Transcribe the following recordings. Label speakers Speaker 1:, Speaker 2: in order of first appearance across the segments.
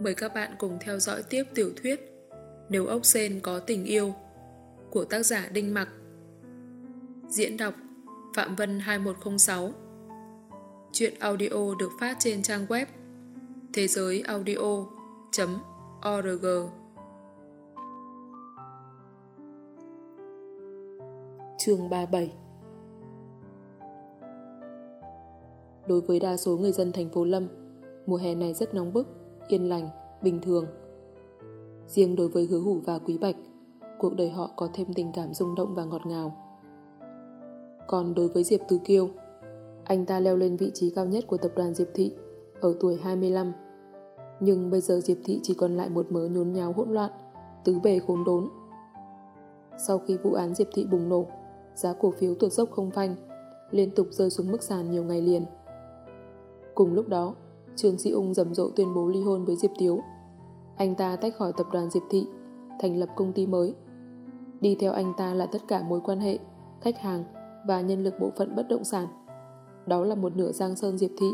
Speaker 1: Mời các bạn cùng theo dõi tiếp tiểu thuyết Nếu ốc sen có tình yêu của tác giả Đinh Mặc. Diễn đọc Phạm Vân 2106 Chuyện audio được phát trên trang web thế giới audio.org Chương 37 Đối với đa số người dân thành phố Lâm, mùa hè này rất nóng bức, yên lành, bình thường. Riêng đối với hứa hủ và quý bạch, cuộc đời họ có thêm tình cảm rung động và ngọt ngào. Còn đối với Diệp Từ Kiêu, anh ta leo lên vị trí cao nhất của tập đoàn Diệp Thị ở tuổi 25. Nhưng bây giờ Diệp Thị chỉ còn lại một mớ nhốn nháo hỗn loạn, tứ bề khốn đốn. Sau khi vụ án Diệp Thị bùng nổ, giá cổ phiếu tuột dốc không phanh, liên tục rơi xuống mức sàn nhiều ngày liền. Cùng lúc đó, Trương Sĩ Ung rầm rộ tuyên bố ly hôn với Diệp Tiếu. Anh ta tách khỏi tập đoàn Diệp Thị, thành lập công ty mới. Đi theo anh ta là tất cả mối quan hệ, khách hàng và nhân lực bộ phận bất động sản. Đó là một nửa Giang Sơn Diệp Thị.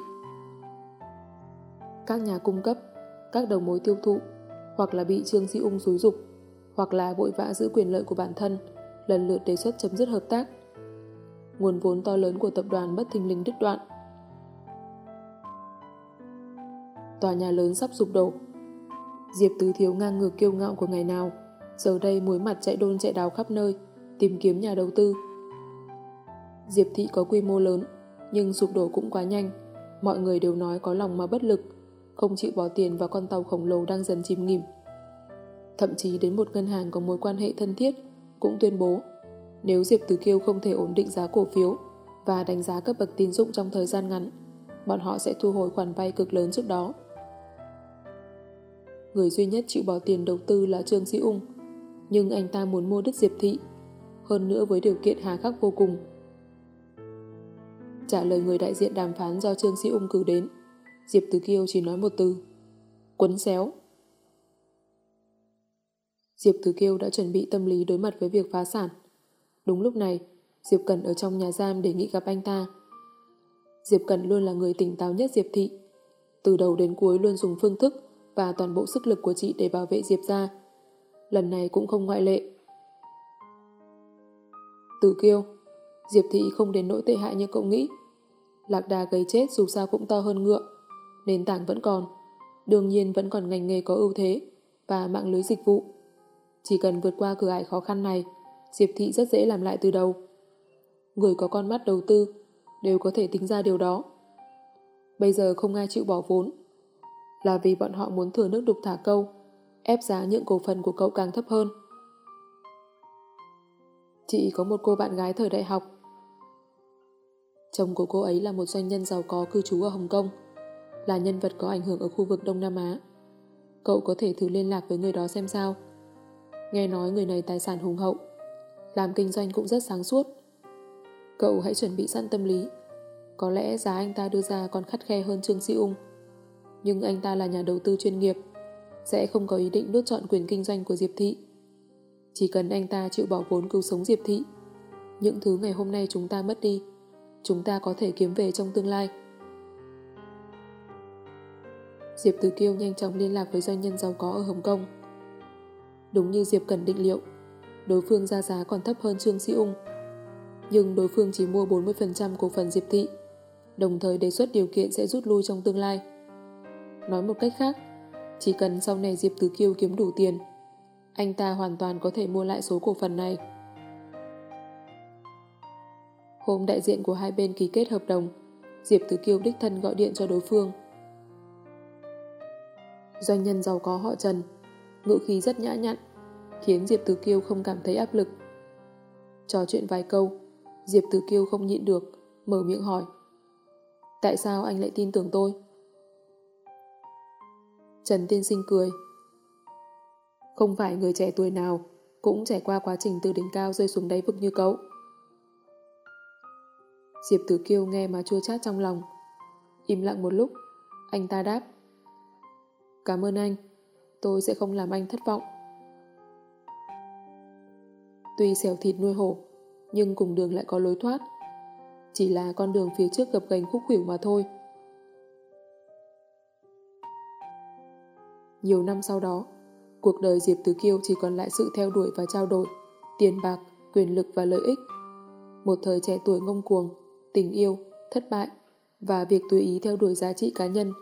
Speaker 1: Các nhà cung cấp, các đầu mối tiêu thụ, hoặc là bị Trương Sĩ Ung xúi dục, hoặc là vội vã giữ quyền lợi của bản thân, lần lượt đề xuất chấm dứt hợp tác. Nguồn vốn to lớn của tập đoàn bất thình lình đứt đoạn, tòa nhà lớn sắp sụp đổ. Diệp Tứ Thiếu ngang ngược kiêu ngạo của ngày nào, giờ đây muối mặt chạy đôn chạy đáo khắp nơi, tìm kiếm nhà đầu tư. Diệp Thị có quy mô lớn, nhưng sụp đổ cũng quá nhanh. Mọi người đều nói có lòng mà bất lực, không chịu bỏ tiền vào con tàu khổng lồ đang dần chìm nghỉm. Thậm chí đến một ngân hàng có mối quan hệ thân thiết cũng tuyên bố nếu Diệp Tử Kiêu không thể ổn định giá cổ phiếu và đánh giá cấp bậc tín dụng trong thời gian ngắn, bọn họ sẽ thu hồi khoản vay cực lớn trước đó người duy nhất chịu bỏ tiền đầu tư là Trương Sĩ Ung. Nhưng anh ta muốn mua đất Diệp Thị, hơn nữa với điều kiện hà khắc vô cùng. Trả lời người đại diện đàm phán do Trương Sĩ Ung cử đến, Diệp Từ Kiêu chỉ nói một từ, quấn xéo. Diệp Từ Kiêu đã chuẩn bị tâm lý đối mặt với việc phá sản. Đúng lúc này, Diệp Cần ở trong nhà giam đề nghị gặp anh ta. Diệp Cần luôn là người tỉnh táo nhất Diệp Thị. Từ đầu đến cuối luôn dùng phương thức và toàn bộ sức lực của chị để bảo vệ Diệp ra. Lần này cũng không ngoại lệ. Từ kiêu, Diệp Thị không đến nỗi tệ hại như cậu nghĩ. Lạc đà gây chết dù sao cũng to hơn ngựa. Nền tảng vẫn còn. Đương nhiên vẫn còn ngành nghề có ưu thế và mạng lưới dịch vụ. Chỉ cần vượt qua cửa ải khó khăn này, Diệp Thị rất dễ làm lại từ đầu. Người có con mắt đầu tư đều có thể tính ra điều đó. Bây giờ không ai chịu bỏ vốn là vì bọn họ muốn thừa nước đục thả câu, ép giá những cổ phần của cậu càng thấp hơn. Chị có một cô bạn gái thời đại học. Chồng của cô ấy là một doanh nhân giàu có cư trú ở Hồng Kông, là nhân vật có ảnh hưởng ở khu vực Đông Nam Á. Cậu có thể thử liên lạc với người đó xem sao. Nghe nói người này tài sản hùng hậu, làm kinh doanh cũng rất sáng suốt. Cậu hãy chuẩn bị sẵn tâm lý. Có lẽ giá anh ta đưa ra còn khắt khe hơn Trương Sĩ Ung nhưng anh ta là nhà đầu tư chuyên nghiệp, sẽ không có ý định đốt chọn quyền kinh doanh của Diệp Thị. Chỉ cần anh ta chịu bỏ vốn cứu sống Diệp Thị, những thứ ngày hôm nay chúng ta mất đi, chúng ta có thể kiếm về trong tương lai. Diệp Từ Kiêu nhanh chóng liên lạc với doanh nhân giàu có ở Hồng Kông. Đúng như Diệp cần định liệu, đối phương ra giá còn thấp hơn Trương Sĩ Ung. Nhưng đối phương chỉ mua 40% cổ phần Diệp Thị, đồng thời đề xuất điều kiện sẽ rút lui trong tương lai. Nói một cách khác, chỉ cần sau này Diệp Tứ Kiêu kiếm đủ tiền, anh ta hoàn toàn có thể mua lại số cổ phần này. Hôm đại diện của hai bên ký kết hợp đồng, Diệp Tứ Kiêu đích thân gọi điện cho đối phương. Doanh nhân giàu có họ Trần, ngữ khí rất nhã nhặn, khiến Diệp Tứ Kiêu không cảm thấy áp lực. Trò chuyện vài câu, Diệp Tứ Kiêu không nhịn được, mở miệng hỏi. Tại sao anh lại tin tưởng tôi? Trần Tiên Sinh cười. Không phải người trẻ tuổi nào cũng trải qua quá trình từ đỉnh cao rơi xuống đáy vực như cậu. Diệp Tử Kiêu nghe mà chua chát trong lòng. Im lặng một lúc, anh ta đáp. Cảm ơn anh, tôi sẽ không làm anh thất vọng. Tuy xẻo thịt nuôi hổ, nhưng cùng đường lại có lối thoát. Chỉ là con đường phía trước gập gành khúc khỉu mà thôi. Nhiều năm sau đó, cuộc đời Diệp Tứ Kiêu chỉ còn lại sự theo đuổi và trao đổi, tiền bạc, quyền lực và lợi ích. Một thời trẻ tuổi ngông cuồng, tình yêu, thất bại và việc tùy ý theo đuổi giá trị cá nhân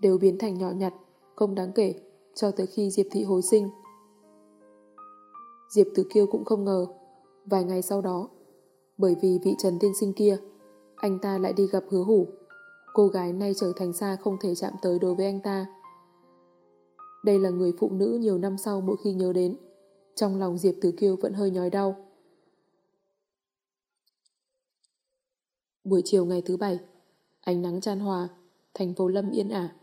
Speaker 1: đều biến thành nhỏ nhặt, không đáng kể cho tới khi Diệp Thị hồi sinh. Diệp Tử Kiêu cũng không ngờ, vài ngày sau đó, bởi vì vị Trần Tiên Sinh kia, anh ta lại đi gặp hứa hủ. Cô gái nay trở thành xa không thể chạm tới đối với anh ta. Đây là người phụ nữ nhiều năm sau mỗi khi nhớ đến. Trong lòng Diệp Tử Kiêu vẫn hơi nhói đau. Buổi chiều ngày thứ bảy, ánh nắng chan hòa, thành phố Lâm yên ả,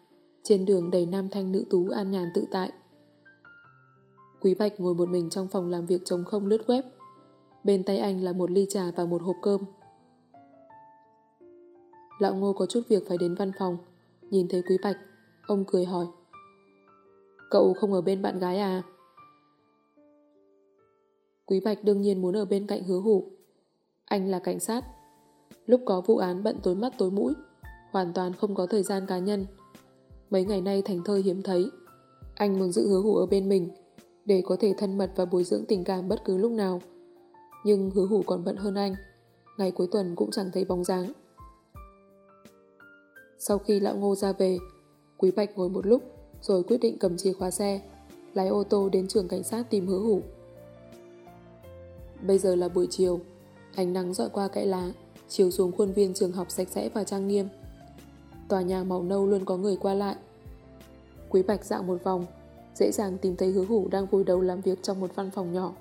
Speaker 1: trên đường đầy nam thanh nữ tú an nhàn tự tại. Quý Bạch ngồi một mình trong phòng làm việc trống không lướt web. Bên tay anh là một ly trà và một hộp cơm. Lão Ngô có chút việc phải đến văn phòng. Nhìn thấy Quý Bạch, ông cười hỏi. Cậu không ở bên bạn gái à? Quý Bạch đương nhiên muốn ở bên cạnh hứa hủ. Anh là cảnh sát. Lúc có vụ án bận tối mắt tối mũi, hoàn toàn không có thời gian cá nhân. Mấy ngày nay thành thơi hiếm thấy. Anh muốn giữ hứa hủ ở bên mình, để có thể thân mật và bồi dưỡng tình cảm bất cứ lúc nào. Nhưng hứa hủ còn bận hơn anh. Ngày cuối tuần cũng chẳng thấy bóng dáng. Sau khi lão ngô ra về, Quý Bạch ngồi một lúc rồi quyết định cầm chìa khóa xe, lái ô tô đến trường cảnh sát tìm hứa hủ. Bây giờ là buổi chiều, ánh nắng dọi qua kẽ lá, chiếu xuống khuôn viên trường học sạch sẽ và trang nghiêm. Tòa nhà màu nâu luôn có người qua lại. Quý Bạch dạo một vòng, dễ dàng tìm thấy hứa hủ đang vùi đầu làm việc trong một văn phòng nhỏ.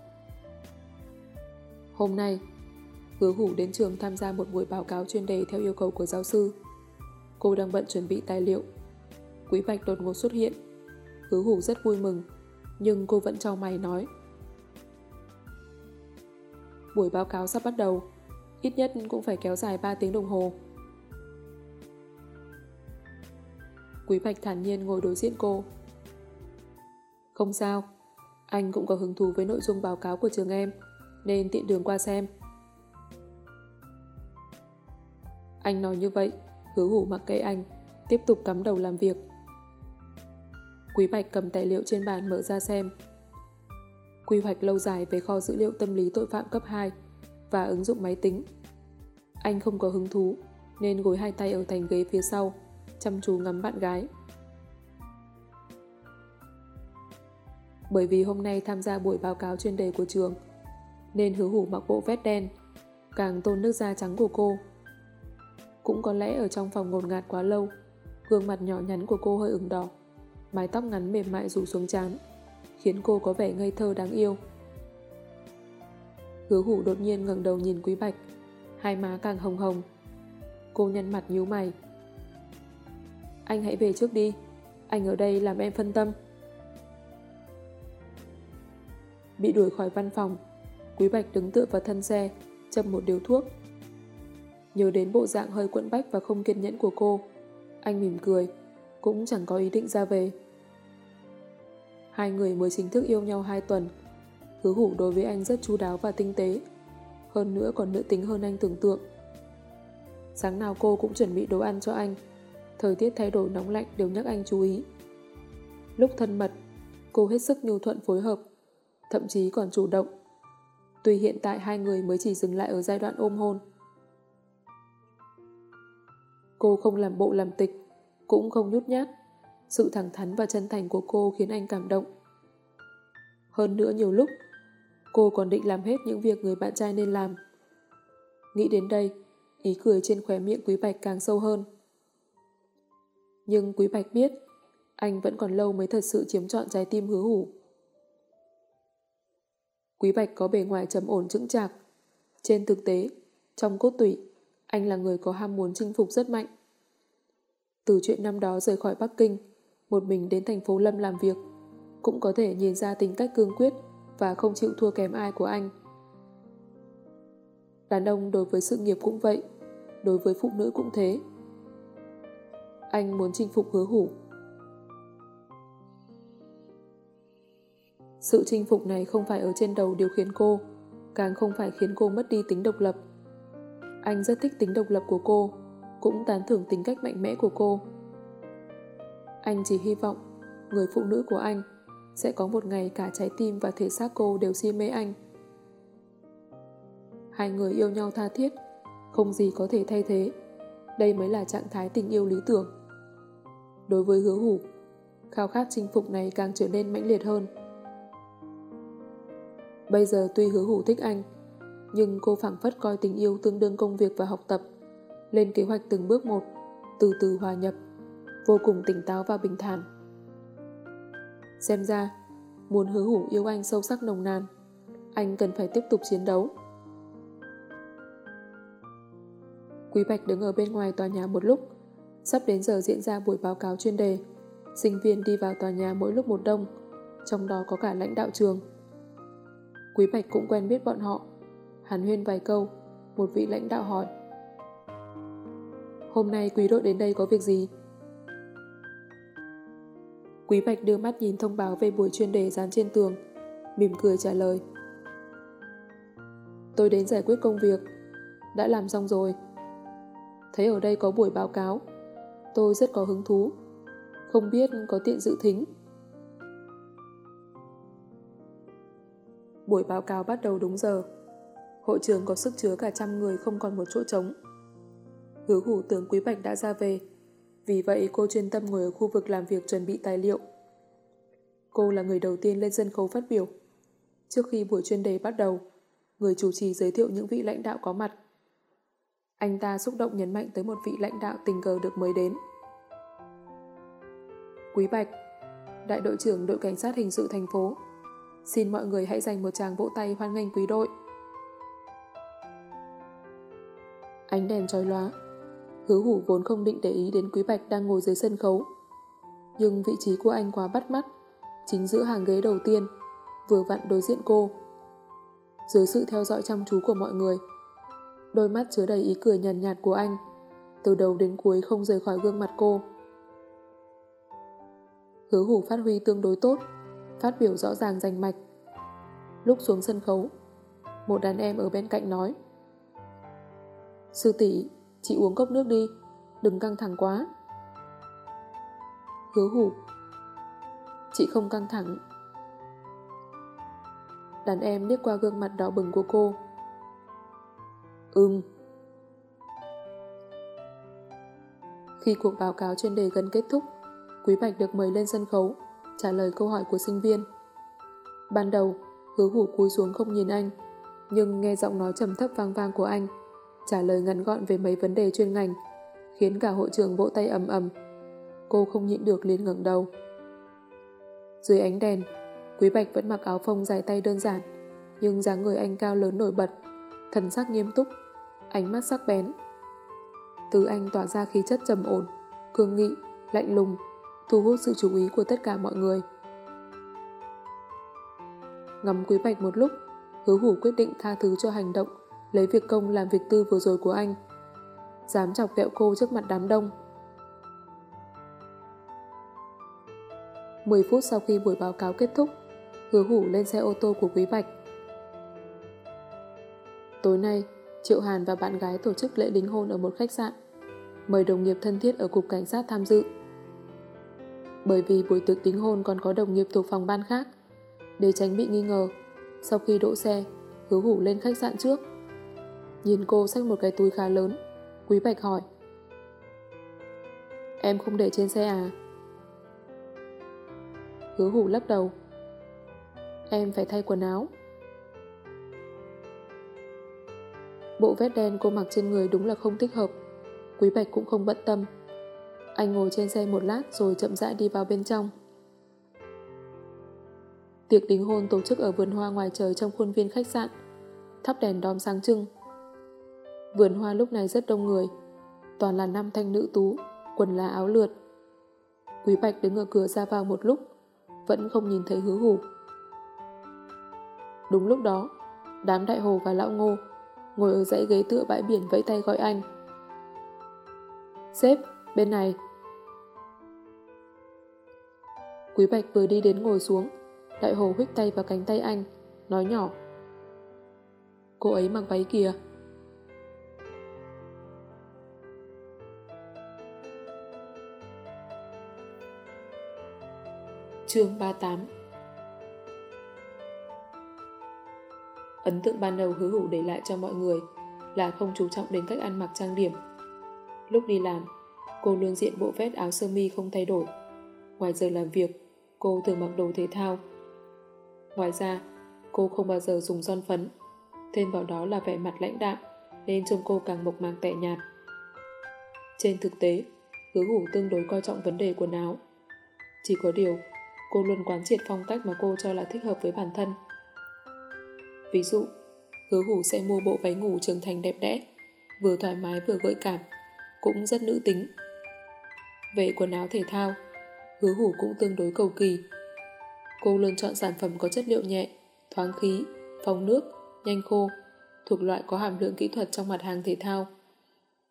Speaker 1: Hôm nay, hứa hủ đến trường tham gia một buổi báo cáo chuyên đề theo yêu cầu của giáo sư. Cô đang bận chuẩn bị tài liệu. Quý Bạch đột ngột xuất hiện. Hứa hủ rất vui mừng, nhưng cô vẫn trao mày nói. Buổi báo cáo sắp bắt đầu, ít nhất cũng phải kéo dài 3 tiếng đồng hồ. Quý Bạch thản nhiên ngồi đối diện cô. Không sao, anh cũng có hứng thú với nội dung báo cáo của trường em, nên tiện đường qua xem. Anh nói như vậy, hứa hủ mặc kệ anh, tiếp tục cắm đầu làm việc. Quý Bạch cầm tài liệu trên bàn mở ra xem. Quy hoạch lâu dài về kho dữ liệu tâm lý tội phạm cấp 2 và ứng dụng máy tính. Anh không có hứng thú, nên gối hai tay ở thành ghế phía sau, chăm chú ngắm bạn gái. Bởi vì hôm nay tham gia buổi báo cáo chuyên đề của trường, nên hứa hủ mặc bộ vest đen, càng tôn nước da trắng của cô. Cũng có lẽ ở trong phòng ngột ngạt quá lâu, gương mặt nhỏ nhắn của cô hơi ửng đỏ, mái tóc ngắn mềm mại rủ xuống chán, khiến cô có vẻ ngây thơ đáng yêu. Hứa hủ đột nhiên ngẩng đầu nhìn Quý Bạch, hai má càng hồng hồng. Cô nhăn mặt nhíu mày. Anh hãy về trước đi, anh ở đây làm em phân tâm. Bị đuổi khỏi văn phòng, Quý Bạch đứng tựa vào thân xe, châm một điều thuốc. Nhớ đến bộ dạng hơi quẫn bách và không kiên nhẫn của cô, anh mỉm cười, cũng chẳng có ý định ra về. Hai người mới chính thức yêu nhau hai tuần, hứa hủ đối với anh rất chú đáo và tinh tế, hơn nữa còn nữ tính hơn anh tưởng tượng. Sáng nào cô cũng chuẩn bị đồ ăn cho anh, thời tiết thay đổi nóng lạnh đều nhắc anh chú ý. Lúc thân mật, cô hết sức nhu thuận phối hợp, thậm chí còn chủ động. Tuy hiện tại hai người mới chỉ dừng lại ở giai đoạn ôm hôn. Cô không làm bộ làm tịch, cũng không nhút nhát. Sự thẳng thắn và chân thành của cô khiến anh cảm động. Hơn nữa nhiều lúc, cô còn định làm hết những việc người bạn trai nên làm. Nghĩ đến đây, ý cười trên khóe miệng Quý Bạch càng sâu hơn. Nhưng Quý Bạch biết, anh vẫn còn lâu mới thật sự chiếm trọn trái tim hứa hủ. Quý Bạch có bề ngoài trầm ổn chững chạc. Trên thực tế, trong cốt tủy, anh là người có ham muốn chinh phục rất mạnh. Từ chuyện năm đó rời khỏi Bắc Kinh, một mình đến thành phố Lâm làm việc, cũng có thể nhìn ra tính cách cương quyết và không chịu thua kém ai của anh. Đàn ông đối với sự nghiệp cũng vậy, đối với phụ nữ cũng thế. Anh muốn chinh phục hứa hủ. Sự chinh phục này không phải ở trên đầu điều khiển cô, càng không phải khiến cô mất đi tính độc lập. Anh rất thích tính độc lập của cô, cũng tán thưởng tính cách mạnh mẽ của cô. Anh chỉ hy vọng người phụ nữ của anh, sẽ có một ngày cả trái tim và thể xác cô đều si mê anh. Hai người yêu nhau tha thiết, không gì có thể thay thế. Đây mới là trạng thái tình yêu lý tưởng. Đối với hứa hủ, khao khát chinh phục này càng trở nên mãnh liệt hơn. Bây giờ tuy hứa hủ thích anh, nhưng cô phảng phất coi tình yêu tương đương công việc và học tập, lên kế hoạch từng bước một, từ từ hòa nhập, vô cùng tỉnh táo và bình thản. Xem ra, muốn hứa hủ yêu anh sâu sắc nồng nàn, anh cần phải tiếp tục chiến đấu. Quý Bạch đứng ở bên ngoài tòa nhà một lúc, sắp đến giờ diễn ra buổi báo cáo chuyên đề. Sinh viên đi vào tòa nhà mỗi lúc một đông, trong đó có cả lãnh đạo trường. Quý Bạch cũng quen biết bọn họ. Hàn huyên vài câu, một vị lãnh đạo hỏi. Hôm nay quý đội đến đây có việc gì? Quý Bạch đưa mắt nhìn thông báo về buổi chuyên đề dán trên tường, mỉm cười trả lời. Tôi đến giải quyết công việc, đã làm xong rồi. Thấy ở đây có buổi báo cáo, tôi rất có hứng thú, không biết có tiện dự thính. Buổi báo cáo bắt đầu đúng giờ. Hội trường có sức chứa cả trăm người không còn một chỗ trống. Hứa hủ tướng Quý Bạch đã ra về, vì vậy cô chuyên tâm ngồi ở khu vực làm việc chuẩn bị tài liệu. Cô là người đầu tiên lên sân khấu phát biểu. Trước khi buổi chuyên đề bắt đầu, người chủ trì giới thiệu những vị lãnh đạo có mặt. Anh ta xúc động nhấn mạnh tới một vị lãnh đạo tình cờ được mới đến. Quý Bạch, đại đội trưởng đội cảnh sát hình sự thành phố, xin mọi người hãy dành một tràng vỗ tay hoan nghênh quý đội. Ánh đèn trói lóa, Hứa hủ vốn không định để ý đến Quý Bạch đang ngồi dưới sân khấu. Nhưng vị trí của anh quá bắt mắt, chính giữa hàng ghế đầu tiên, vừa vặn đối diện cô. Dưới sự theo dõi chăm chú của mọi người, đôi mắt chứa đầy ý cười nhàn nhạt, nhạt của anh, từ đầu đến cuối không rời khỏi gương mặt cô. Hứa hủ phát huy tương đối tốt, phát biểu rõ ràng rành mạch. Lúc xuống sân khấu, một đàn em ở bên cạnh nói Sư tỷ Chị uống cốc nước đi, đừng căng thẳng quá. Hứa hủ. Chị không căng thẳng. Đàn em liếc qua gương mặt đỏ bừng của cô. Ừm. Khi cuộc báo cáo chuyên đề gần kết thúc, Quý Bạch được mời lên sân khấu, trả lời câu hỏi của sinh viên. Ban đầu, hứa hủ cúi xuống không nhìn anh, nhưng nghe giọng nói trầm thấp vang vang của anh, trả lời ngắn gọn về mấy vấn đề chuyên ngành, khiến cả hội trường vỗ tay ầm ầm. Cô không nhịn được liền ngẩng đầu. Dưới ánh đèn, Quý Bạch vẫn mặc áo phông dài tay đơn giản, nhưng dáng người anh cao lớn nổi bật, thần sắc nghiêm túc, ánh mắt sắc bén. Từ anh tỏa ra khí chất trầm ổn, cương nghị, lạnh lùng, thu hút sự chú ý của tất cả mọi người. Ngắm Quý Bạch một lúc, hứa hủ quyết định tha thứ cho hành động lấy việc công làm việc tư vừa rồi của anh. Dám chọc kẹo cô trước mặt đám đông. 10 phút sau khi buổi báo cáo kết thúc, hứa hủ lên xe ô tô của Quý Bạch. Tối nay, Triệu Hàn và bạn gái tổ chức lễ đính hôn ở một khách sạn, mời đồng nghiệp thân thiết ở Cục Cảnh sát tham dự. Bởi vì buổi tiệc đính hôn còn có đồng nghiệp thuộc phòng ban khác, để tránh bị nghi ngờ, sau khi đỗ xe, hứa hủ lên khách sạn trước. Nhìn cô xách một cái túi khá lớn. Quý Bạch hỏi. Em không để trên xe à? Hứa hủ lắc đầu. Em phải thay quần áo. Bộ vest đen cô mặc trên người đúng là không thích hợp. Quý Bạch cũng không bận tâm. Anh ngồi trên xe một lát rồi chậm rãi đi vào bên trong. Tiệc đính hôn tổ chức ở vườn hoa ngoài trời trong khuôn viên khách sạn. Thắp đèn đóm sáng trưng. Vườn hoa lúc này rất đông người, toàn là nam thanh nữ tú, quần lá áo lượt. Quý Bạch đứng ở cửa ra vào một lúc, vẫn không nhìn thấy hứa hủ. Đúng lúc đó, đám đại hồ và lão ngô ngồi ở dãy ghế tựa bãi biển vẫy tay gọi anh. Sếp, bên này. Quý Bạch vừa đi đến ngồi xuống, đại hồ huyết tay vào cánh tay anh, nói nhỏ. Cô ấy mặc váy kìa. Chương 38 Ấn tượng ban đầu hứa hủ để lại cho mọi người là không chú trọng đến cách ăn mặc trang điểm. Lúc đi làm, cô luôn diện bộ vest áo sơ mi không thay đổi. Ngoài giờ làm việc, cô thường mặc đồ thể thao. Ngoài ra, cô không bao giờ dùng son phấn, thêm vào đó là vẻ mặt lãnh đạm, nên trông cô càng mộc mạc tẻ nhạt. Trên thực tế, hứa hủ tương đối coi trọng vấn đề quần áo. Chỉ có điều, cô luôn quán triệt phong cách mà cô cho là thích hợp với bản thân. Ví dụ, hứa hủ sẽ mua bộ váy ngủ trưởng thành đẹp đẽ, vừa thoải mái vừa gợi cảm, cũng rất nữ tính. Về quần áo thể thao, hứa hủ cũng tương đối cầu kỳ. Cô luôn chọn sản phẩm có chất liệu nhẹ, thoáng khí, phòng nước, nhanh khô, thuộc loại có hàm lượng kỹ thuật trong mặt hàng thể thao.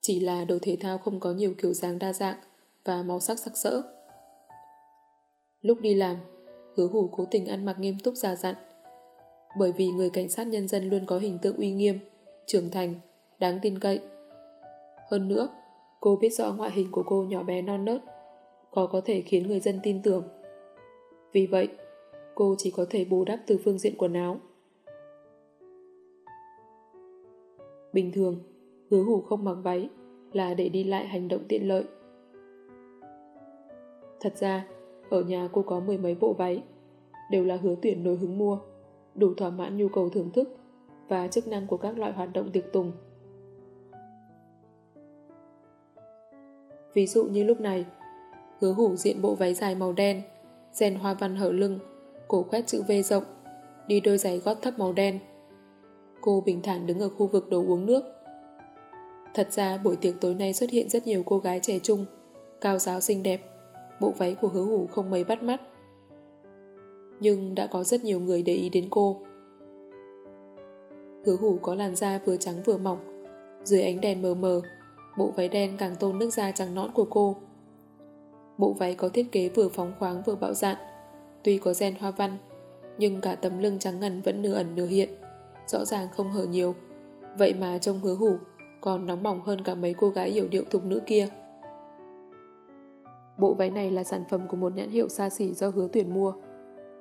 Speaker 1: Chỉ là đồ thể thao không có nhiều kiểu dáng đa dạng và màu sắc sắc sỡ. Lúc đi làm, hứa hủ cố tình ăn mặc nghiêm túc già dặn. Bởi vì người cảnh sát nhân dân luôn có hình tượng uy nghiêm, trưởng thành, đáng tin cậy. Hơn nữa, cô biết rõ ngoại hình của cô nhỏ bé non nớt, có có thể khiến người dân tin tưởng. Vì vậy, cô chỉ có thể bù đắp từ phương diện quần áo. Bình thường, hứa hủ không mặc váy là để đi lại hành động tiện lợi. Thật ra, ở nhà cô có mười mấy bộ váy, đều là hứa tuyển nổi hứng mua, đủ thỏa mãn nhu cầu thưởng thức và chức năng của các loại hoạt động tiệc tùng. Ví dụ như lúc này, hứa hủ diện bộ váy dài màu đen, rèn hoa văn hở lưng, cổ khoét chữ V rộng, đi đôi giày gót thấp màu đen. Cô bình thản đứng ở khu vực đồ uống nước. Thật ra buổi tiệc tối nay xuất hiện rất nhiều cô gái trẻ trung, cao giáo xinh đẹp. Bộ váy của hứa hủ không mấy bắt mắt. Nhưng đã có rất nhiều người để ý đến cô. Hứa hủ có làn da vừa trắng vừa mỏng, dưới ánh đèn mờ mờ, bộ váy đen càng tôn nước da trắng nõn của cô. Bộ váy có thiết kế vừa phóng khoáng vừa bạo dạn, tuy có gen hoa văn, nhưng cả tấm lưng trắng ngần vẫn nửa ẩn nửa hiện, rõ ràng không hở nhiều. Vậy mà trông hứa hủ còn nóng bỏng hơn cả mấy cô gái hiểu điệu thục nữ kia. Bộ váy này là sản phẩm của một nhãn hiệu xa xỉ do hứa tuyển mua.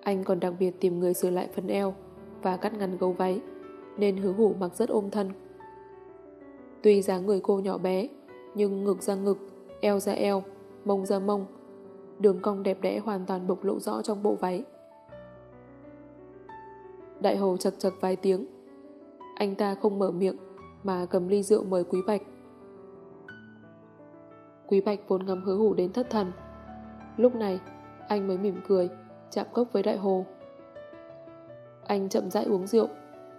Speaker 1: Anh còn đặc biệt tìm người sửa lại phần eo và cắt ngắn gấu váy, nên hứa hủ mặc rất ôm thân. Tuy dáng người cô nhỏ bé, nhưng ngực ra ngực, eo ra eo, mông ra mông. Đường cong đẹp đẽ hoàn toàn bộc lộ rõ trong bộ váy. Đại hồ chật chật vài tiếng. Anh ta không mở miệng mà cầm ly rượu mời Quý Bạch. Quý Bạch vốn ngắm hứa hủ đến thất thần. Lúc này, anh mới mỉm cười, chạm cốc với đại hồ. Anh chậm rãi uống rượu,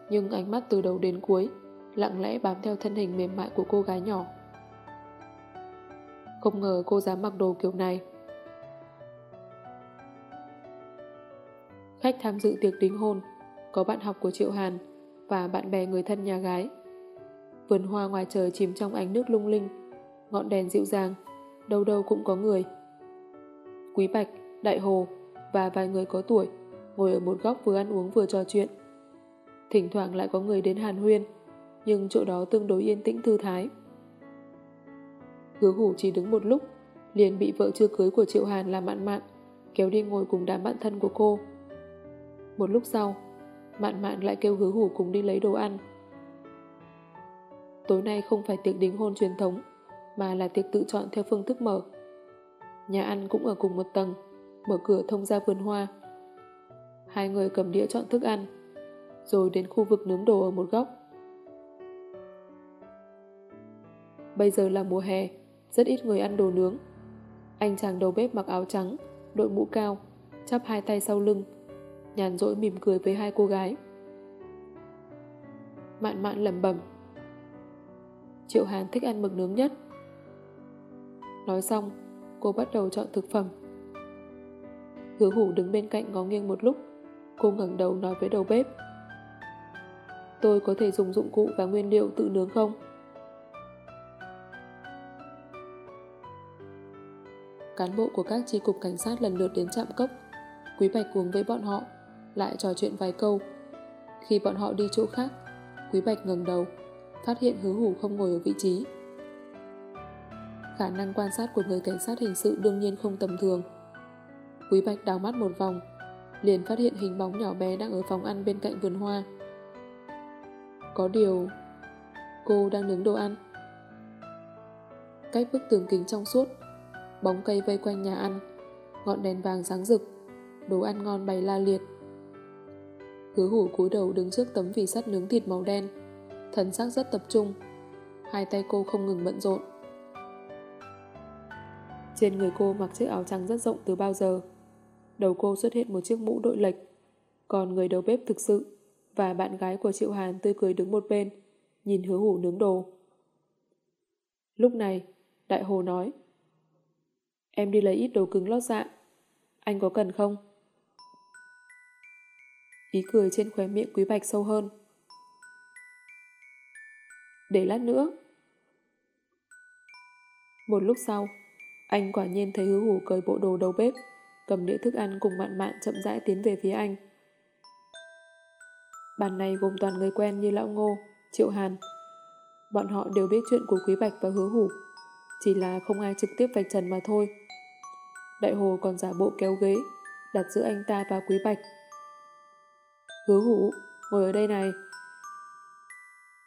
Speaker 1: nhưng ánh mắt từ đầu đến cuối lặng lẽ bám theo thân hình mềm mại của cô gái nhỏ. Không ngờ cô dám mặc đồ kiểu này. Khách tham dự tiệc đính hôn, có bạn học của Triệu Hàn và bạn bè người thân nhà gái. Vườn hoa ngoài trời chìm trong ánh nước lung linh, ngọn đèn dịu dàng, đâu đâu cũng có người. Quý Bạch, Đại Hồ và vài người có tuổi ngồi ở một góc vừa ăn uống vừa trò chuyện. Thỉnh thoảng lại có người đến hàn huyên, nhưng chỗ đó tương đối yên tĩnh thư thái. Hứa hủ chỉ đứng một lúc, liền bị vợ chưa cưới của Triệu Hàn làm mạn mạn, kéo đi ngồi cùng đám bạn thân của cô. Một lúc sau, mạn mạn lại kêu hứa hủ cùng đi lấy đồ ăn. Tối nay không phải tiệc đính hôn truyền thống, mà là tiệc tự chọn theo phương thức mở. Nhà ăn cũng ở cùng một tầng, mở cửa thông ra vườn hoa. Hai người cầm đĩa chọn thức ăn, rồi đến khu vực nướng đồ ở một góc. Bây giờ là mùa hè, rất ít người ăn đồ nướng. Anh chàng đầu bếp mặc áo trắng, đội mũ cao, chắp hai tay sau lưng, nhàn rỗi mỉm cười với hai cô gái. Mạn mạn lẩm bẩm. Triệu Hàn thích ăn mực nướng nhất. Nói xong, cô bắt đầu chọn thực phẩm. Hứa hủ đứng bên cạnh ngó nghiêng một lúc, cô ngẩng đầu nói với đầu bếp. Tôi có thể dùng dụng cụ và nguyên liệu tự nướng không? Cán bộ của các chi cục cảnh sát lần lượt đến trạm cốc. Quý Bạch cuống với bọn họ, lại trò chuyện vài câu. Khi bọn họ đi chỗ khác, Quý Bạch ngẩng đầu, phát hiện hứa hủ không ngồi ở vị trí. Khả năng quan sát của người cảnh sát hình sự đương nhiên không tầm thường. Quý Bạch đào mắt một vòng, liền phát hiện hình bóng nhỏ bé đang ở phòng ăn bên cạnh vườn hoa. Có điều, cô đang nướng đồ ăn. Cách bức tường kính trong suốt, bóng cây vây quanh nhà ăn, ngọn đèn vàng sáng rực, đồ ăn ngon bày la liệt. Hứa hủ cúi đầu đứng trước tấm vỉ sắt nướng thịt màu đen, thần sắc rất tập trung, hai tay cô không ngừng bận rộn. Trên người cô mặc chiếc áo trắng rất rộng từ bao giờ. Đầu cô xuất hiện một chiếc mũ đội lệch, còn người đầu bếp thực sự và bạn gái của Triệu Hàn tươi cười đứng một bên, nhìn hứa hủ nướng đồ. Lúc này, Đại Hồ nói Em đi lấy ít đồ cứng lót dạ. Anh có cần không? Ý cười trên khóe miệng Quý Bạch sâu hơn. Để lát nữa. Một lúc sau, anh quả nhiên thấy hứa hủ cởi bộ đồ đầu bếp, cầm đĩa thức ăn cùng mạn mạn chậm rãi tiến về phía anh. Bàn này gồm toàn người quen như Lão Ngô, Triệu Hàn. Bọn họ đều biết chuyện của Quý Bạch và Hứa Hủ, chỉ là không ai trực tiếp vạch trần mà thôi. Đại Hồ còn giả bộ kéo ghế, đặt giữa anh ta và Quý Bạch. Hứa Hủ, ngồi ở đây này.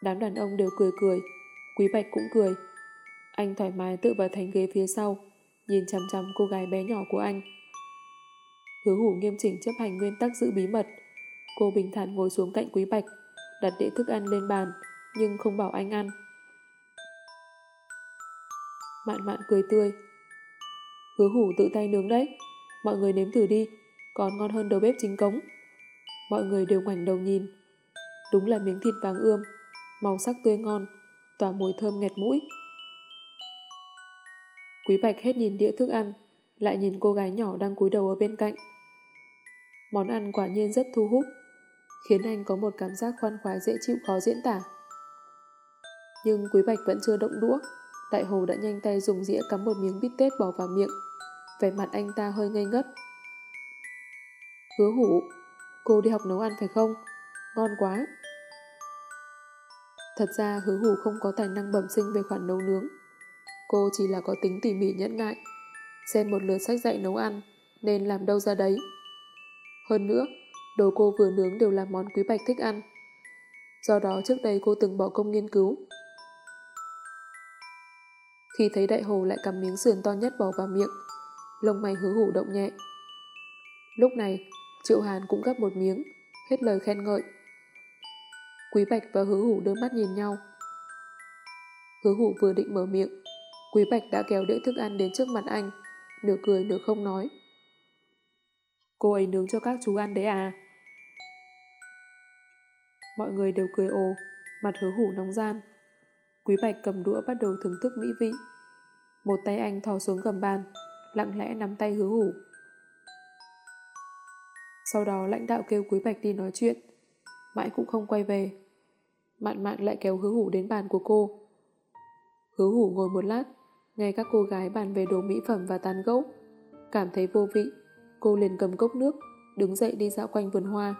Speaker 1: Đám đàn ông đều cười cười, Quý Bạch cũng cười. Anh thoải mái tự vào thành ghế phía sau, nhìn chăm chăm cô gái bé nhỏ của anh. Hứa hủ nghiêm chỉnh chấp hành nguyên tắc giữ bí mật. Cô bình thản ngồi xuống cạnh Quý Bạch, đặt đĩa thức ăn lên bàn, nhưng không bảo anh ăn. Mạn mạn cười tươi. Hứa hủ tự tay nướng đấy, mọi người nếm thử đi, còn ngon hơn đầu bếp chính cống. Mọi người đều ngoảnh đầu nhìn. Đúng là miếng thịt vàng ươm, màu sắc tươi ngon, tỏa mùi thơm nghẹt mũi. Quý Bạch hết nhìn đĩa thức ăn, lại nhìn cô gái nhỏ đang cúi đầu ở bên cạnh. Món ăn quả nhiên rất thu hút, khiến anh có một cảm giác khoan khoái dễ chịu khó diễn tả. Nhưng Quý Bạch vẫn chưa động đũa, Đại Hồ đã nhanh tay dùng dĩa cắm một miếng bít tết bỏ vào miệng, vẻ mặt anh ta hơi ngây ngất. Hứa hủ, cô đi học nấu ăn phải không? Ngon quá! Thật ra hứa hủ không có tài năng bẩm sinh về khoản nấu nướng. Cô chỉ là có tính tỉ mỉ nhẫn nại, xem một lượt sách dạy nấu ăn, nên làm đâu ra đấy. Hơn nữa, đồ cô vừa nướng đều là món quý bạch thích ăn. Do đó trước đây cô từng bỏ công nghiên cứu. Khi thấy đại hồ lại cầm miếng sườn to nhất bỏ vào miệng, lông mày hứa hủ động nhẹ. Lúc này, Triệu Hàn cũng gấp một miếng, hết lời khen ngợi. Quý Bạch và hứa hủ đưa mắt nhìn nhau. Hứa hủ vừa định mở miệng, Quý Bạch đã kéo đĩa thức ăn đến trước mặt anh, nửa cười nửa không nói. Cô ấy nướng cho các chú ăn đấy à? Mọi người đều cười ồ, mặt hứa hủ nóng gian. Quý Bạch cầm đũa bắt đầu thưởng thức mỹ vị. Một tay anh thò xuống gầm bàn, lặng lẽ nắm tay hứa hủ. Sau đó lãnh đạo kêu Quý Bạch đi nói chuyện, mãi cũng không quay về. Mạn mạn lại kéo hứa hủ đến bàn của cô. Hứa hủ ngồi một lát, nghe các cô gái bàn về đồ mỹ phẩm và tán gẫu. Cảm thấy vô vị, cô liền cầm cốc nước, đứng dậy đi dạo quanh vườn hoa.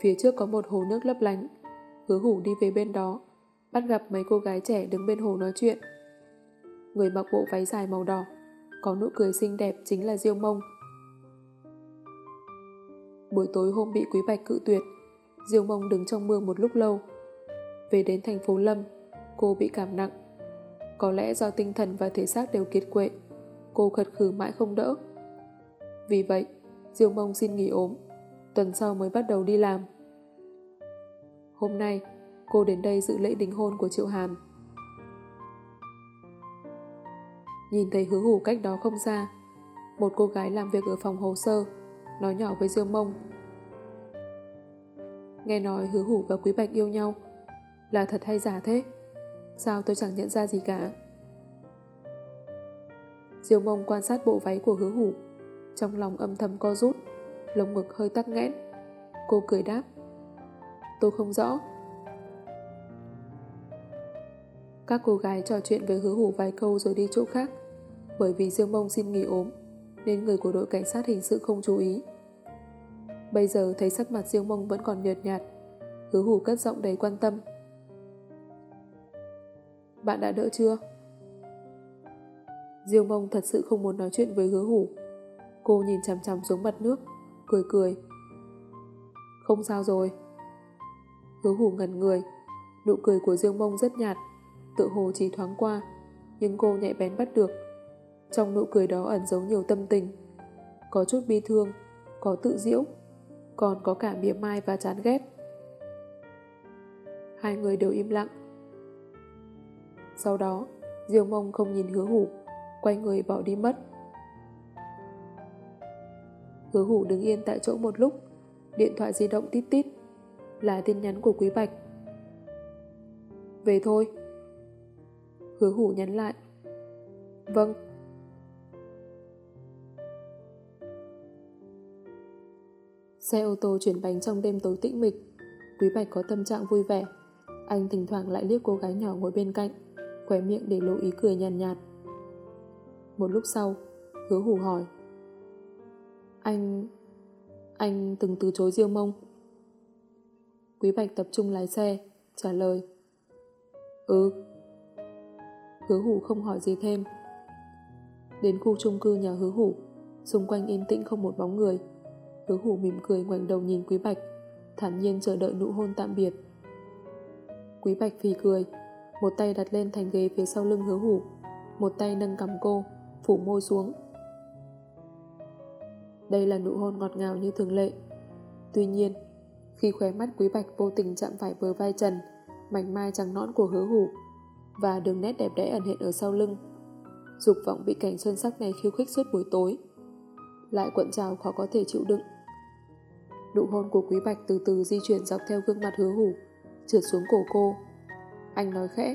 Speaker 1: Phía trước có một hồ nước lấp lánh, hứa hủ đi về bên đó, bắt gặp mấy cô gái trẻ đứng bên hồ nói chuyện. Người mặc bộ váy dài màu đỏ, có nụ cười xinh đẹp chính là Diêu Mông. Buổi tối hôm bị Quý Bạch cự tuyệt, Diêu Mông đứng trong mưa một lúc lâu. Về đến thành phố Lâm, cô bị cảm nặng. Có lẽ do tinh thần và thể xác đều kiệt quệ, cô khật khử mãi không đỡ. Vì vậy, Diêu Mông xin nghỉ ốm, tuần sau mới bắt đầu đi làm. Hôm nay, cô đến đây dự lễ đính hôn của Triệu Hàn. Nhìn thấy hứa hủ cách đó không xa, một cô gái làm việc ở phòng hồ sơ, nói nhỏ với Diêu Mông. Nghe nói hứa hủ và Quý Bạch yêu nhau, là thật hay giả thế? Sao tôi chẳng nhận ra gì cả? Diêu mông quan sát bộ váy của hứa hủ, trong lòng âm thầm co rút, lồng ngực hơi tắc nghẽn. Cô cười đáp. Tôi không rõ. Các cô gái trò chuyện với hứa hủ vài câu rồi đi chỗ khác, bởi vì Diêu Mông xin nghỉ ốm, nên người của đội cảnh sát hình sự không chú ý. Bây giờ thấy sắc mặt Diêu Mông vẫn còn nhợt nhạt, hứa hủ cất giọng đầy quan tâm. Bạn đã đỡ chưa? Diêu mông thật sự không muốn nói chuyện với hứa hủ. Cô nhìn chằm chằm xuống mặt nước, cười cười. Không sao rồi. Hứa hủ ngẩn người, nụ cười của Dương mông rất nhạt, tự hồ chỉ thoáng qua, nhưng cô nhạy bén bắt được. Trong nụ cười đó ẩn giấu nhiều tâm tình. Có chút bi thương, có tự diễu, còn có cả mỉa mai và chán ghét. Hai người đều im lặng. Sau đó, Diêu mông không nhìn hứa hủ, quay người bỏ đi mất. Hứa hủ đứng yên tại chỗ một lúc, điện thoại di động tít tít, là tin nhắn của Quý Bạch. Về thôi. Hứa hủ nhắn lại. Vâng. Xe ô tô chuyển bánh trong đêm tối tĩnh mịch. Quý Bạch có tâm trạng vui vẻ. Anh thỉnh thoảng lại liếc cô gái nhỏ ngồi bên cạnh, khóe miệng để lộ ý cười nhàn nhạt, nhạt. Một lúc sau, hứa hủ hỏi. Anh... anh từng từ chối riêng mông. Quý Bạch tập trung lái xe, trả lời. Ừ. Hứa hủ không hỏi gì thêm. Đến khu chung cư nhà hứa hủ, xung quanh yên tĩnh không một bóng người. Hứa hủ mỉm cười ngoảnh đầu nhìn Quý Bạch, thản nhiên chờ đợi nụ hôn tạm biệt. Quý Bạch phì cười, một tay đặt lên thành ghế phía sau lưng hứa hủ, một tay nâng cầm cô, phủ môi xuống. Đây là nụ hôn ngọt ngào như thường lệ. Tuy nhiên, khi khóe mắt Quý Bạch vô tình chạm phải bờ vai trần, mảnh mai trắng nõn của hứa hủ và đường nét đẹp đẽ ẩn hiện ở sau lưng. Dục vọng bị cảnh xuân sắc này khiêu khích suốt buổi tối. Lại cuộn trào khó có thể chịu đựng. Nụ hôn của Quý Bạch từ từ di chuyển dọc theo gương mặt hứa hủ, trượt xuống cổ cô. Anh nói khẽ.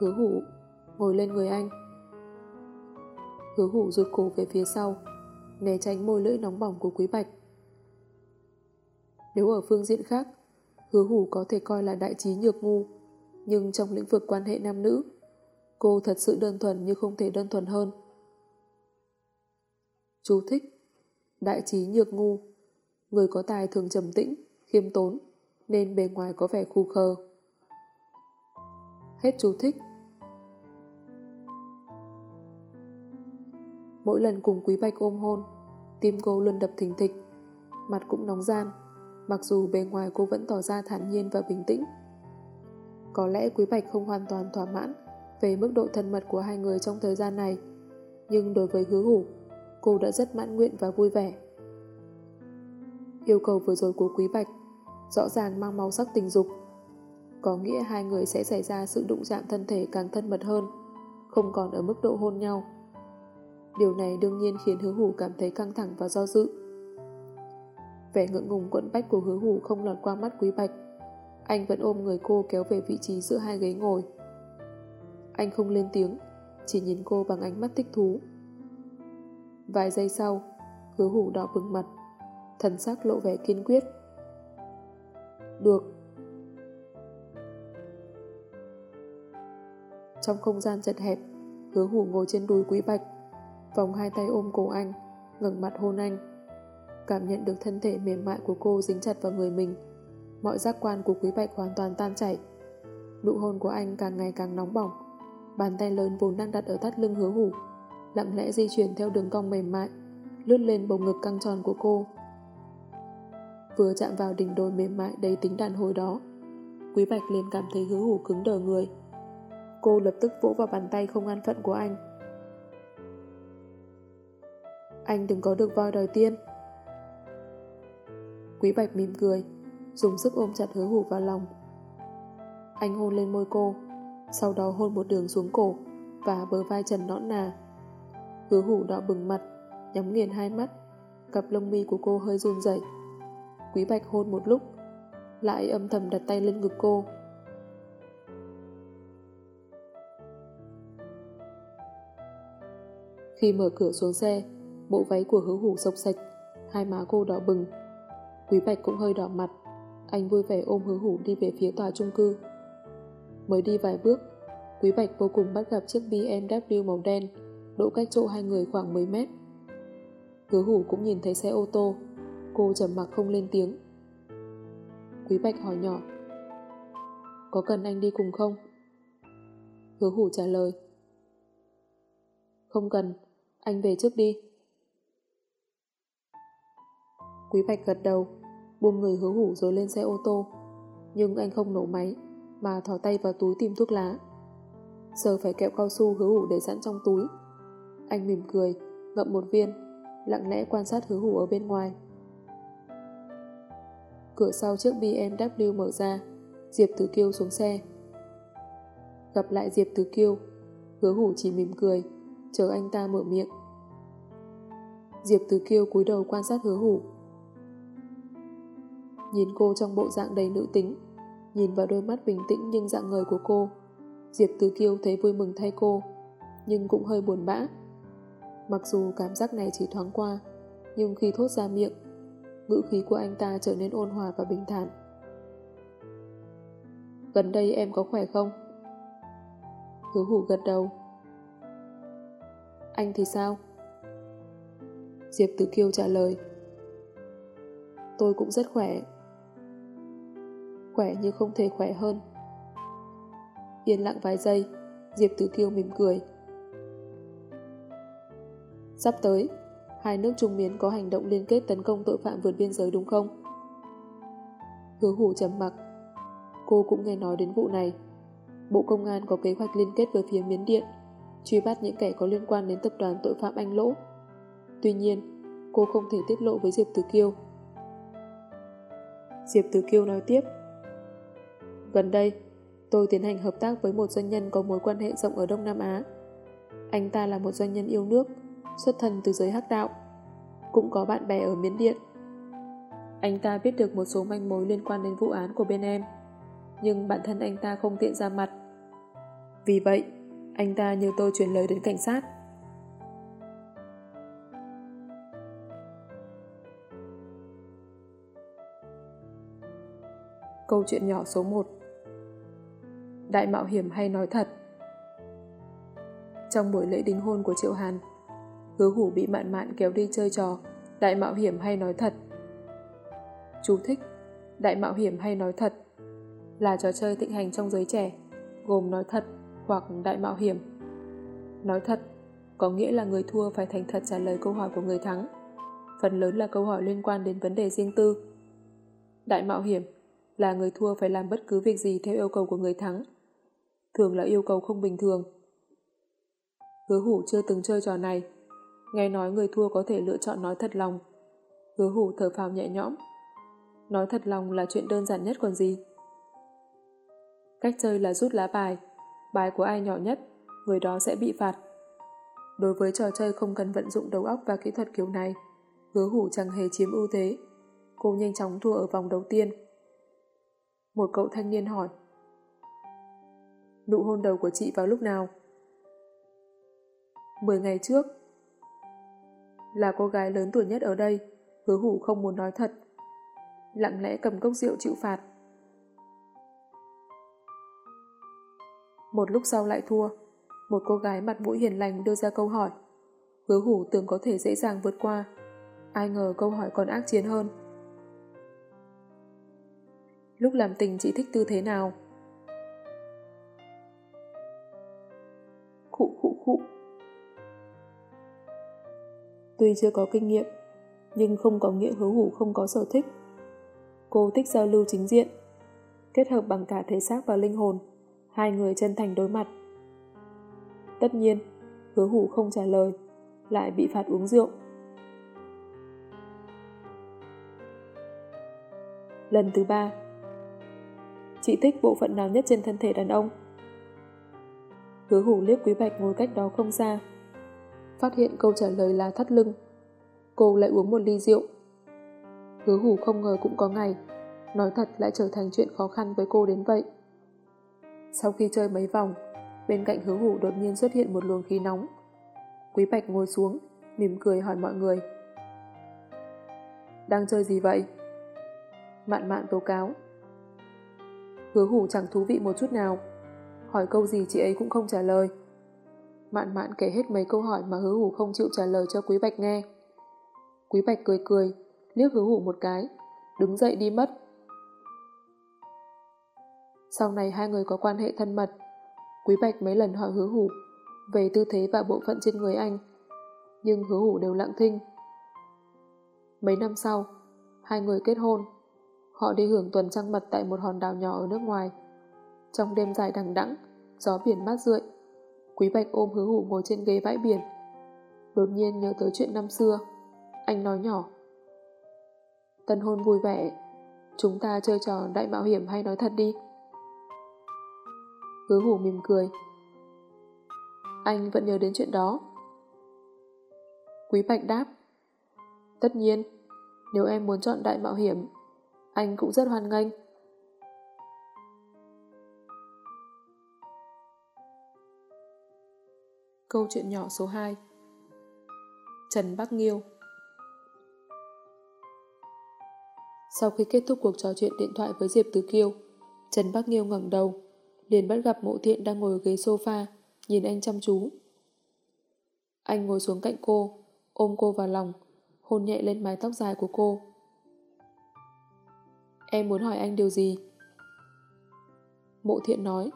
Speaker 1: Hứa hủ, ngồi lên người anh. Hứa hủ rụt cổ về phía sau, né tránh môi lưỡi nóng bỏng của Quý Bạch. Nếu ở phương diện khác, hứa hủ có thể coi là đại trí nhược ngu, nhưng trong lĩnh vực quan hệ nam nữ, cô thật sự đơn thuần như không thể đơn thuần hơn. Chú thích Đại trí nhược ngu Người có tài thường trầm tĩnh, khiêm tốn, nên bề ngoài có vẻ khu khờ. Hết chú thích Mỗi lần cùng Quý Bạch ôm hôn, tim cô luôn đập thình thịch, mặt cũng nóng gian, mặc dù bề ngoài cô vẫn tỏ ra thản nhiên và bình tĩnh. Có lẽ Quý Bạch không hoàn toàn thỏa mãn về mức độ thân mật của hai người trong thời gian này, nhưng đối với hứa hủ, cô đã rất mãn nguyện và vui vẻ. Yêu cầu vừa rồi của Quý Bạch rõ ràng mang màu sắc tình dục, có nghĩa hai người sẽ xảy ra sự đụng chạm thân thể càng thân mật hơn, không còn ở mức độ hôn nhau. Điều này đương nhiên khiến hứa hủ cảm thấy căng thẳng và do dự. Vẻ ngượng ngùng quẫn bách của hứa hủ không lọt qua mắt quý bạch. Anh vẫn ôm người cô kéo về vị trí giữa hai ghế ngồi. Anh không lên tiếng, chỉ nhìn cô bằng ánh mắt thích thú. Vài giây sau, hứa hủ đỏ bừng mặt, thần sắc lộ vẻ kiên quyết. Được. Trong không gian chật hẹp, hứa hủ ngồi trên đùi quý bạch, vòng hai tay ôm cổ anh, ngẩng mặt hôn anh. Cảm nhận được thân thể mềm mại của cô dính chặt vào người mình. Mọi giác quan của Quý Bạch hoàn toàn tan chảy. Nụ hôn của anh càng ngày càng nóng bỏng. Bàn tay lớn vốn đang đặt ở thắt lưng hứa hủ, lặng lẽ di chuyển theo đường cong mềm mại, lướt lên bầu ngực căng tròn của cô. Vừa chạm vào đỉnh đồi mềm mại đầy tính đàn hồi đó, Quý Bạch liền cảm thấy hứa hủ cứng đờ người. Cô lập tức vỗ vào bàn tay không an phận của anh, anh đừng có được voi đòi tiên. Quý Bạch mỉm cười, dùng sức ôm chặt hứa hủ vào lòng. Anh hôn lên môi cô, sau đó hôn một đường xuống cổ và bờ vai trần nõn nà. Hứa hủ đỏ bừng mặt, nhắm nghiền hai mắt, cặp lông mi của cô hơi run rẩy. Quý Bạch hôn một lúc, lại âm thầm đặt tay lên ngực cô. Khi mở cửa xuống xe, bộ váy của hứa hủ sộc sạch, hai má cô đỏ bừng. Quý Bạch cũng hơi đỏ mặt, anh vui vẻ ôm hứa hủ đi về phía tòa trung cư. Mới đi vài bước, Quý Bạch vô cùng bắt gặp chiếc BMW màu đen, độ cách chỗ hai người khoảng 10 mét. Hứa hủ cũng nhìn thấy xe ô tô, cô trầm mặc không lên tiếng. Quý Bạch hỏi nhỏ, có cần anh đi cùng không? Hứa hủ trả lời, Không cần, anh về trước đi. Quý Bạch gật đầu, buông người hứa hủ rồi lên xe ô tô. Nhưng anh không nổ máy, mà thò tay vào túi tìm thuốc lá. Giờ phải kẹo cao su hứa hủ để sẵn trong túi. Anh mỉm cười, ngậm một viên, lặng lẽ quan sát hứa hủ ở bên ngoài. Cửa sau chiếc BMW mở ra, Diệp Tử Kiêu xuống xe. Gặp lại Diệp Tử Kiêu, hứa hủ chỉ mỉm cười, chờ anh ta mở miệng. Diệp Tứ Kiêu cúi đầu quan sát hứa hủ. Nhìn cô trong bộ dạng đầy nữ tính, nhìn vào đôi mắt bình tĩnh nhưng dạng người của cô, Diệp Tứ Kiêu thấy vui mừng thay cô, nhưng cũng hơi buồn bã. Mặc dù cảm giác này chỉ thoáng qua, nhưng khi thốt ra miệng, ngữ khí của anh ta trở nên ôn hòa và bình thản. Gần đây em có khỏe không? Hứa hủ gật đầu. Anh thì sao? Diệp Tử Kiêu trả lời. Tôi cũng rất khỏe. Khỏe như không thể khỏe hơn. Yên lặng vài giây, Diệp Tử Kiêu mỉm cười. Sắp tới, hai nước Trung Miến có hành động liên kết tấn công tội phạm vượt biên giới đúng không? Hứa hủ trầm mặc. Cô cũng nghe nói đến vụ này. Bộ Công an có kế hoạch liên kết với phía Miến Điện, truy bắt những kẻ có liên quan đến tập đoàn tội phạm Anh Lỗ. Tuy nhiên, cô không thể tiết lộ với Diệp Tử Kiêu. Diệp Tử Kiêu nói tiếp. Gần đây, tôi tiến hành hợp tác với một doanh nhân có mối quan hệ rộng ở Đông Nam Á. Anh ta là một doanh nhân yêu nước, xuất thân từ giới hắc đạo, cũng có bạn bè ở Miến Điện. Anh ta biết được một số manh mối liên quan đến vụ án của bên em, nhưng bản thân anh ta không tiện ra mặt. Vì vậy, anh ta nhờ tôi truyền lời đến cảnh sát. Câu chuyện nhỏ số 1 Đại mạo hiểm hay nói thật? Trong buổi lễ đính hôn của Triệu Hàn, hứa hủ bị mạn mạn kéo đi chơi trò Đại mạo hiểm hay nói thật? Chú thích Đại mạo hiểm hay nói thật là trò chơi thịnh hành trong giới trẻ gồm nói thật hoặc đại mạo hiểm. Nói thật, có nghĩa là người thua phải thành thật trả lời câu hỏi của người thắng. Phần lớn là câu hỏi liên quan đến vấn đề riêng tư. Đại mạo hiểm là người thua phải làm bất cứ việc gì theo yêu cầu của người thắng. Thường là yêu cầu không bình thường. Hứa hủ chưa từng chơi trò này. Nghe nói người thua có thể lựa chọn nói thật lòng. Hứa hủ thở phào nhẹ nhõm. Nói thật lòng là chuyện đơn giản nhất còn gì. Cách chơi là rút lá bài. Bài của ai nhỏ nhất, người đó sẽ bị phạt. Đối với trò chơi không cần vận dụng đầu óc và kỹ thuật kiểu này, hứa hủ chẳng hề chiếm ưu thế. Cô nhanh chóng thua ở vòng đầu tiên. Một cậu thanh niên hỏi. Nụ hôn đầu của chị vào lúc nào? Mười ngày trước. Là cô gái lớn tuổi nhất ở đây, hứa hủ không muốn nói thật. Lặng lẽ cầm cốc rượu chịu phạt. Một lúc sau lại thua. Một cô gái mặt mũi hiền lành đưa ra câu hỏi. Hứa hủ tưởng có thể dễ dàng vượt qua. Ai ngờ câu hỏi còn ác chiến hơn. Lúc làm tình chị thích tư thế nào? Khụ khụ khụ. Tuy chưa có kinh nghiệm, nhưng không có nghĩa hứa hủ không có sở thích. Cô thích giao lưu chính diện, kết hợp bằng cả thể xác và linh hồn hai người chân thành đối mặt. Tất nhiên, hứa hủ không trả lời, lại bị phạt uống rượu. Lần thứ ba Chị thích bộ phận nào nhất trên thân thể đàn ông? Hứa hủ liếc quý bạch ngồi cách đó không xa. Phát hiện câu trả lời là thắt lưng. Cô lại uống một ly rượu. Hứa hủ không ngờ cũng có ngày, nói thật lại trở thành chuyện khó khăn với cô đến vậy. Sau khi chơi mấy vòng, bên cạnh hứa hủ đột nhiên xuất hiện một luồng khí nóng. Quý Bạch ngồi xuống, mỉm cười hỏi mọi người. Đang chơi gì vậy? Mạn mạn tố cáo. Hứa hủ chẳng thú vị một chút nào. Hỏi câu gì chị ấy cũng không trả lời. Mạn mạn kể hết mấy câu hỏi mà hứa hủ không chịu trả lời cho Quý Bạch nghe. Quý Bạch cười cười, liếc hứa hủ một cái, đứng dậy đi mất. Sau này hai người có quan hệ thân mật. Quý Bạch mấy lần hỏi hứa hủ về tư thế và bộ phận trên người anh. Nhưng hứa hủ đều lặng thinh. Mấy năm sau, hai người kết hôn. Họ đi hưởng tuần trăng mật tại một hòn đảo nhỏ ở nước ngoài. Trong đêm dài đằng đẵng, gió biển mát rượi, Quý Bạch ôm hứa hủ ngồi trên ghế bãi biển. Đột nhiên nhớ tới chuyện năm xưa. Anh nói nhỏ. Tân hôn vui vẻ, chúng ta chơi trò đại mạo hiểm hay nói thật đi. Hứa hủ mỉm cười. Anh vẫn nhớ đến chuyện đó. Quý Bạch đáp. Tất nhiên, nếu em muốn chọn đại mạo hiểm, anh cũng rất hoan nghênh. Câu chuyện nhỏ số 2 Trần Bắc Nghiêu Sau khi kết thúc cuộc trò chuyện điện thoại với Diệp Tứ Kiêu, Trần Bắc Nghiêu ngẩng đầu, liền bắt gặp mộ thiện đang ngồi ở ghế sofa, nhìn anh chăm chú. Anh ngồi xuống cạnh cô, ôm cô vào lòng, hôn nhẹ lên mái tóc dài của cô. Em muốn hỏi anh điều gì? Mộ thiện nói.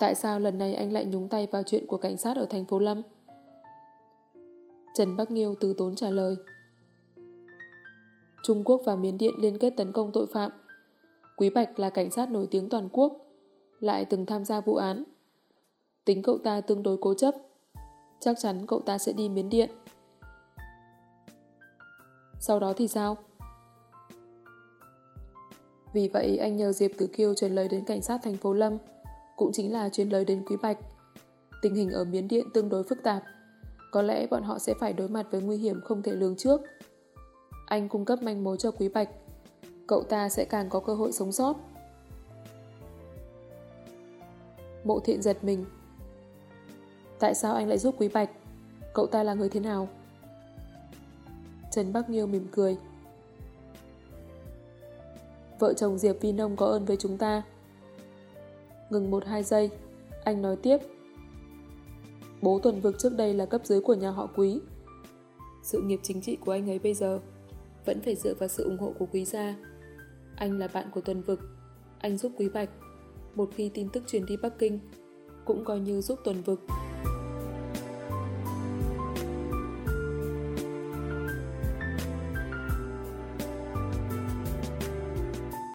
Speaker 1: Tại sao lần này anh lại nhúng tay vào chuyện của cảnh sát ở thành phố Lâm? Trần Bắc Nghiêu từ tốn trả lời. Trung Quốc và Miến Điện liên kết tấn công tội phạm. Quý Bạch là cảnh sát nổi tiếng toàn quốc, lại từng tham gia vụ án. Tính cậu ta tương đối cố chấp, chắc chắn cậu ta sẽ đi Miến Điện. Sau đó thì sao? Vì vậy anh nhờ Diệp Tử Kiêu truyền lời đến cảnh sát thành phố Lâm, cũng chính là truyền lời đến Quý Bạch. Tình hình ở Miến Điện tương đối phức tạp, có lẽ bọn họ sẽ phải đối mặt với nguy hiểm không thể lường trước. Anh cung cấp manh mối cho Quý Bạch, cậu ta sẽ càng có cơ hội sống sót. Mộ thiện giật mình. Tại sao anh lại giúp Quý Bạch? Cậu ta là người thế nào? Trần Bắc Nghiêu mỉm cười. Vợ chồng Diệp Vi Nông có ơn với chúng ta. Ngừng một hai giây, anh nói tiếp. Bố tuần vực trước đây là cấp dưới của nhà họ Quý. Sự nghiệp chính trị của anh ấy bây giờ vẫn phải dựa vào sự ủng hộ của Quý gia. Anh là bạn của tuần vực, anh giúp Quý Bạch. Một khi tin tức truyền đi Bắc Kinh, cũng coi như giúp tuần vực.